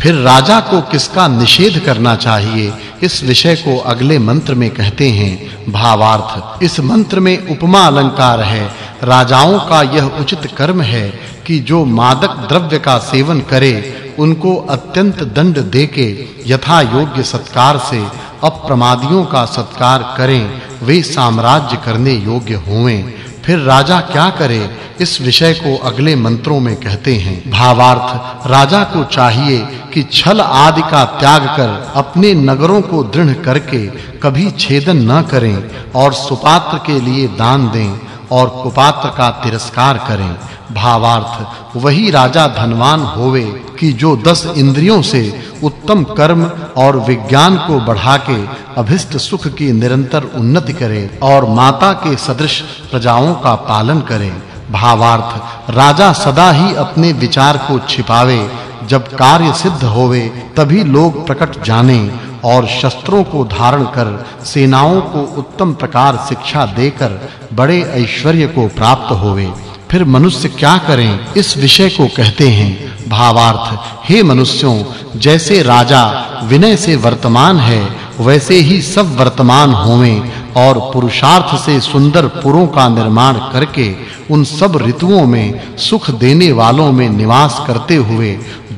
फिर राजा को किसका निषेध करना चाहिए? इस विषय को अगले मंत्र में कहते हैं, भावार्थ। इस मंत्र में उपमा अलंकार है। राजाओं का यह उचित कर्म है कि जो मादक द्रव्य का सेवन करे, उनको अत्यंत दंड देके यथा योग्य सत्कार से अप्रमादियों का सत्कार करें। वे साम्राज्य करने योग्य होवें। फिर राजा क्या करे? इस विषय को अगले मंत्रों में कहते हैं। भावार्थ, राजा को चाहिए कि छल आदि का त्याग कर अपने नगरों को दृढ़ करके कभी छेदन न करें और सुपात्र के लिए दान दें। और कुपात्र का तिरस्कार करें। भावार्थ, वही राजा धनवान होवे कि जो दस इंद्रियों से उत्तम कर्म और विज्ञान को बढ़ा के अभिष्ट सुख की निरंतर उन्नति करे और माता के सदृश प्रजाओं का पालन करे। भावार्थ, राजा सदा ही अपने विचार को छिपावे। जब कार्य सिद्ध होवे, तभी लोग प्रकट जाने। और शस्त्रों को धारण कर सेनाओं को उत्तम प्रकार शिक्षा देकर बड़े ऐश्वर्य को प्राप्त होवे। फिर मनुष्य क्या करें? इस विषय को कहते हैं। भावार्थ, हे मनुष्यों, जैसे राजा विनय से वर्तमान है, वैसे ही सब वर्तमान होवें और पुरुषार्थ से सुंदर पुरों का निर्माण करके उन सब ऋतुओं में सुख देने वालों में निवास करते हुए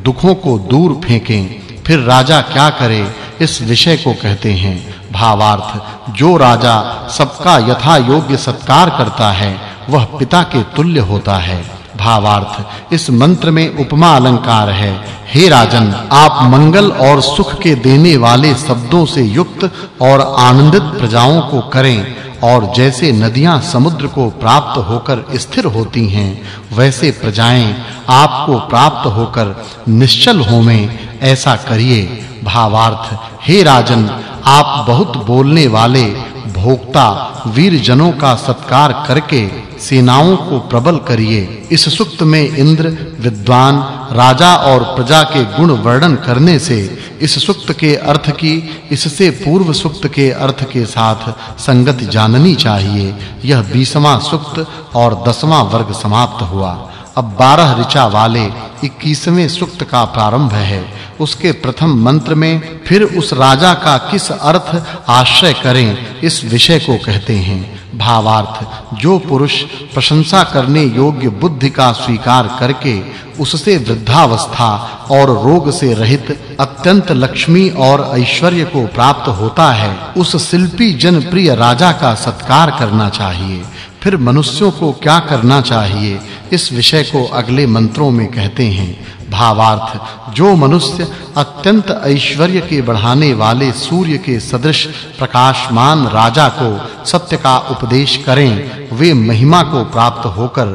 दुखों को दूर फेंकें। फिर राजा क्या करे? इस विषय को कहते हैं। भावार्थ, जो राजा सबका यथा योग्य सत्कार करता है, वह पिता के तुल्य होता है। भावार्थ, इस मंत्र में उपमा अलंकार है। हे राजन, आप मंगल और सुख के देने वाले शब्दों से युक्त और आनंदित प्रजाओं को करें, और जैसे नदियाँ समुद्र को प्राप्त होकर स्थिर होती हैं, वैसे प्रजाएँ आपको प्राप्त होकर निश्चल होवें। ऐसा करिए। भावार्थ, हे राजन, आप बहुत बोलने वाले, भोक्ता वीर जनों का सत्कार करके सेनाओं को प्रबल करिए। इस सुक्त में इंद्र, विद्वान, राजा और प्रजा के गुण वर्णन करने से इस सुक्त के अर्थ की, इससे पूर्व सुक्त के अर्थ के साथ संगति जाननी चाहिए। यह 20वां सुक्त और 10वां वर्ग समाप्त हुआ। अब 12 ऋचा वाले 21वें सूक्त का प्रारंभ है। उसके प्रथम मंत्र में फिर उस राजा का किस अर्थ आश्रय करें, इस विषय को कहते हैं। भावार्थ। जो पुरुष प्रशंसा करने योग्य बुद्धि का स्वीकार करके उससे वृद्धावस्था और रोग से रहित अत्यंत लक्ष्मी और ऐश्वर्य को प्राप्त होता है, उस शिल्पी जनप्रिय राजा का सत्कार करना चाहिए। फिर मनुष्यों को क्या करना चाहिए, इस विषय को अगले मंत्रों में कहते हैं। भावार्थ। जो मनुष्य अत्यंत ऐश्वर्य के बढ़ाने वाले सूर्य के सदृश प्रकाशमान राजा को सत्य का उपदेश करें, वे महिमा को प्राप्त होकर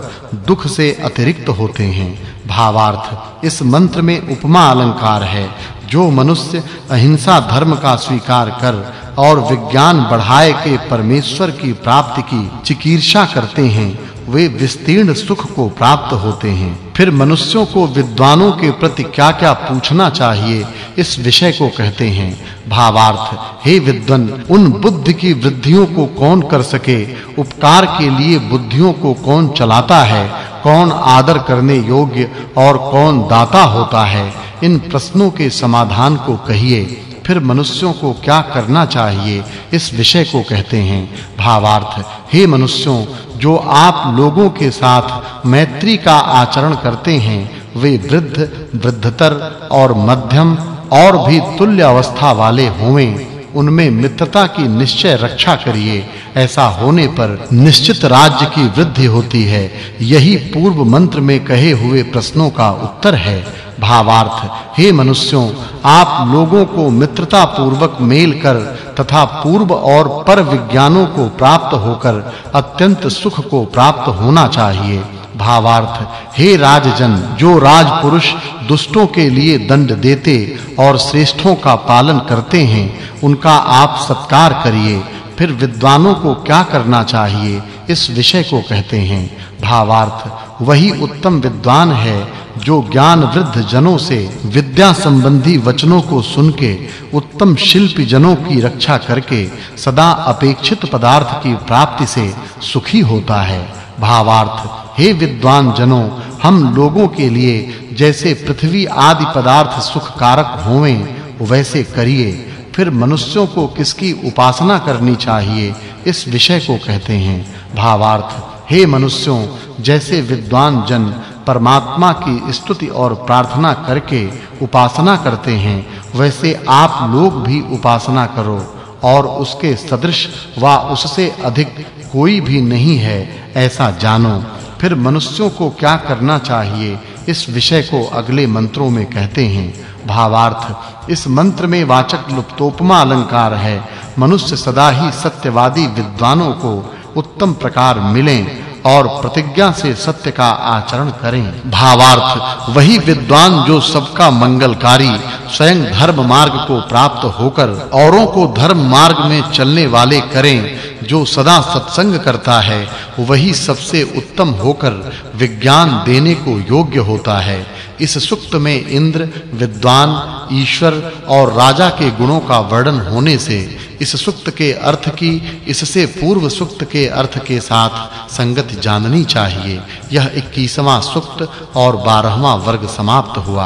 दुख से अतिरिक्त होते हैं। भावार्थ, इस मंत्र में उपमा अलंकार है। जो मनुष्य अहिंसा धर्म का स्वीकार कर और विज्ञान बढ़ाए के परमेश्वर की प्राप्ति की चिकीर्षा करते हैं, वे विस्तीर्ण सुख को प्राप्त होते हैं। फिर मनुष्यों को विद्वानों के प्रति क्या-क्या पूछना चाहिए, इस विषय को कहते हैं। भावार्थ, हे विद्वन, उन बुद्धि की वृद्धियों को कौन कर सके? उपकार के लिए बुद्धियों को कौन चलाता है? कौन आदर करने योग्य और कौन दाता होता है? इन प्रश्नों के समाधान को कहिए। फिर मनुष्यों को क्या करना चाहिए? इस विषय को कहते हैं भावार्थ। हे मनुष्यों, जो आप लोगों के साथ मैत्री का आचरण करते हैं, वे वृद्ध, वृद्धतर और मध्यम और भी तुल्य अवस्था वाले होवें। उनमें मित्रता की निश्चय रक्षा करिए। ऐसा होने पर निश्चित राज्य की वृद्धि होती है। यही पूर्व मंत्र में कहे हुए प्रश्नों का उत्तर है। भावार्थ, हे मनुष्यों, आप लोगों को मित्रता पूर्वक मेल कर तथा पूर्व और पर विज्ञानों को प्राप्त होकर अत्यंत सुख को प्राप्त होना चाहिए। भावार्थ, हे राजजन, जो राजपुरुष दुष्टों के लिए दंड देते और श्रेष्ठों का पालन करते हैं, उनका आप सत्कार करिए, फिर विद्वानों को क्या करना चाहिए, इस विषय को कहते हैं। भावार्थ, वही उत्तम विद्वान है, जो ज्ञान वृद्ध जनों से विद्या संबंधी वचनों को सुन के उत्तम शिल्पी जनों की रक्षा करके, सदा अपेक्षित पदार्थ की प्राप्ति से सुखी होता है। भावार्थ, हे विद्वान जनों हम लोगों के लिए जैसे पृथ्वी आदि पदार्थ सुखकारक होवें, वैसे करिए। फिर मनुष्यों को किसकी उपासना करनी चाहिए, इस विषय को कहते हैं। भावार्थ, हे मनुष्यों, जैसे विद्वान जन परमात्मा की स्तुति और प्रार्थना करके उपासना करते हैं, वैसे आप लोग भी उपासना करो, और उसके सदृश व उससे अधिक कोई भी नहीं है, ऐसा जानो। फिर मनुष्यों को क्या करना चाहिए? इस विषय को अगले मंत्रों में कहते हैं। भावार्थ, इस मंत्र में वाचक् लुप्तोपमा अलंकार है। मनुष्य सदा ही सत्यवादी विद्वानों को उत्तम प्रकार मिलें। और प्रतिज्ञा से सत्य का आचरण करें। भावार्थ, वही विद्वान जो सबका मंगलकारी, स्वयं धर्म मार्ग को प्राप्त होकर औरों को धर्म मार्ग में चलने वाले करें, जो सदा सत्संग करता है, वही सबसे उत्तम होकर विज्ञान देने को योग्य होता है। इस सुक्त में इंद्र, विद्वान, ईश्वर और राजा के गुणों का वर्णन होने से इस सुक्त के अर्थ की, इससे पूर्व सुक्त के अर्थ के साथ संगत जाननी चाहिए। यह 21वां सुक्त और 12वां वर्ग समाप्त हुआ।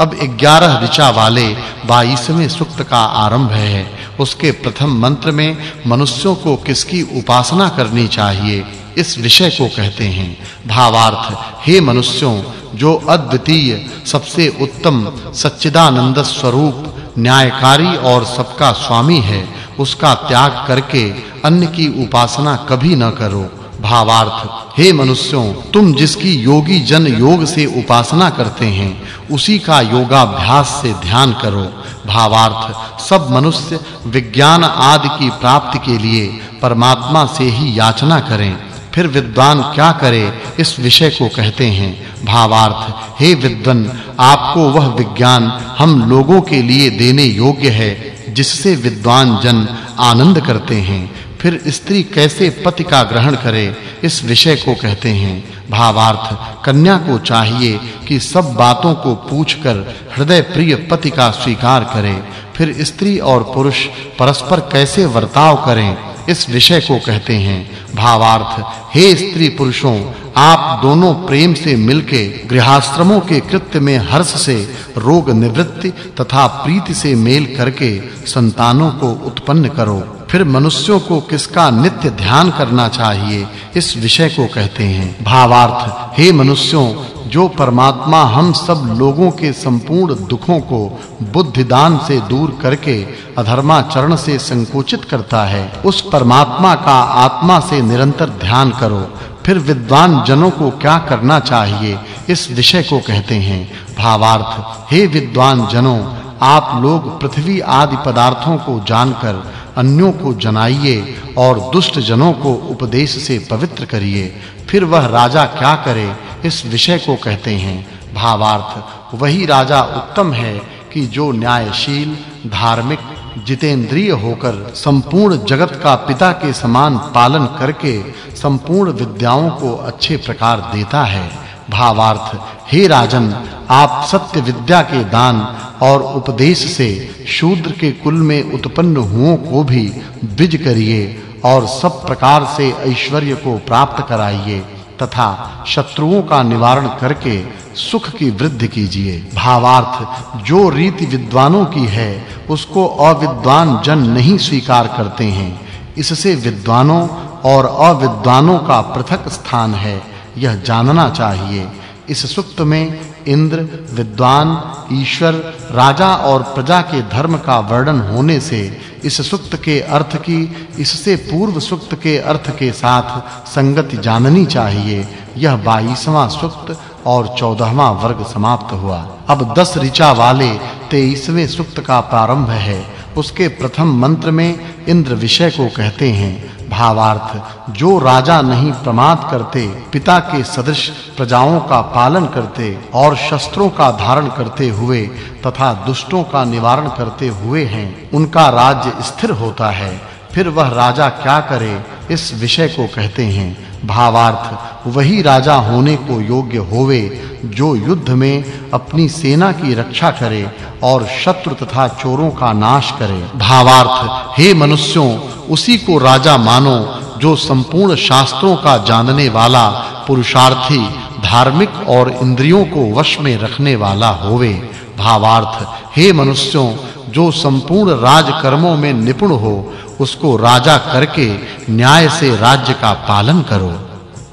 अब 11 ऋचा वाले 22वें सुक्त का आरंभ है। उसके प्रथम मंत्र में मनुष्यों को किसकी उपासना करनी चाहिए, इस विषय को कहते हैं। भावार्थ, हे मनुष्यों, जो अद्वितीय, सबसे उत्तम, सच्चिदानंद स्वरूप, न्यायकारी और सबका स्वामी है उसका त्याग करके अन्य की उपासना कभी न करो। भावार्थ, हे मनुष्यों, तुम जिसकी योगी जन योग से उपासना करते हैं, उसी का योगाभ्यास से ध्यान करो। भावार्थ, सब मनुष्य विज्ञान आदि की प्राप्ति के लिए परमात्मा से ही याचना करें। फिर विद्वान क्या करे, इस विषय को कहते हैं। भावार्थ, हे विद्वन, आपको वह विज्ञान हम लोगों के लिए देने योग्य है जिससे विद्वान जन आनंद करते हैं, फिर स्त्री कैसे पति का ग्रहण करे, इस विषय को कहते हैं। भावार्थ, कन्या को चाहिए कि सब बातों को पूछकर हृदय प्रिय पति का स्वीकार करे, फिर स्त्री और पुरुष परस्पर कैसे वर्ताव करें इस विषय को कहते हैं, भावार्थ, हे स्त्री पुरुषों, आप दोनों प्रेम से मिलके गृहस्थ्रमों के कृत्य में हर्ष से, रोग निवृत्ति तथा प्रीति से मेल करके संतानों को उत्पन्न करो। फिर मनुष्यों को किसका नित्य ध्यान करना चाहिए, इस विषय को कहते हैं, भावार्थ, हे मनुष्यों जो परमात्मा हम सब लोगों के संपूर्ण दुखों को बुद्धि दान से दूर करके अधर्माचरण से संकोचित करता है, उस परमात्मा का आत्मा से निरंतर ध्यान करो। फिर विद्वान जनों को क्या करना चाहिए, इस विषय को कहते हैं। भावार्थ, हे विद्वान जनों, आप लोग पृथ्वी आदि पदार्थों को जानकर अन्यों को जनाइए और दुष्ट जनों को उपदेश से पवित्र करिए। फिर वह राजा क्या करे इस विषय को कहते हैं, भावार्थ, वही राजा उत्तम है कि जो न्यायशील, धार्मिक, जितेंद्रिय होकर संपूर्ण जगत का पिता के समान पालन करके संपूर्ण विद्याओं को अच्छे प्रकार देता है। भावार्थ, हे राजन, आप सत्य विद्या के दान और उपदेश से शूद्र के कुल में उत्पन्न हुओं को भी द्विज करिए और सब प्रकार से ऐश्वर्य को प्राप्त कराइए। तथा शत्रुओं का निवारण करके सुख की वृद्धि कीजिए। भावार्थ, जो रीति विद्वानों की है, उसको अविद्वान जन नहीं स्वीकार करते हैं। इससे विद्वानों और अविद्वानों का पृथक स्थान है, यह जानना चाहिए। इस सुक्त में इंद्र, विद्वान, ईश्वर, राजा और प्रजा के धर्म का वर्णन होने से इस सुक्त के अर्थ की, इससे पूर्व सुक्त के अर्थ के साथ संगति जाननी चाहिए। यह 22वां सुक्त और 14वां वर्ग समाप्त हुआ। अब 10 ऋचा वाले 23वें सुक्त का प्रारंभ है। उसके प्रथम मंत्र में इंद्र विषय को कहते हैं, भावार्थ, जो राजा नहीं प्रमाद करते, पिता के सदृश प्रजाओं का पालन करते और शस्त्रों का धारण करते हुए तथा दुष्टों का निवारण करते हुए हैं, उनका राज्य स्थिर होता है। फिर वह राजा क्या करे, इस विषय को कहते हैं भावार्थ, वही राजा होने को योग्य होवे, जो युद्ध में अपनी सेना की रक्षा करे और शत्रु तथा चोरों का नाश करे। भावार्थ, हे मनुष्यों, उसी को राजा मानो, जो संपूर्ण शास्त्रों का जानने वाला, पुरुषार्थी, धार्मिक और इंद्रियों को वश में रखने वाला होवे। भावार्थ, हे मनुष्यों, जो संपूर्ण राज कर्मों में निपुण हो उसको राजा करके न्याय से राज्य का पालन करो।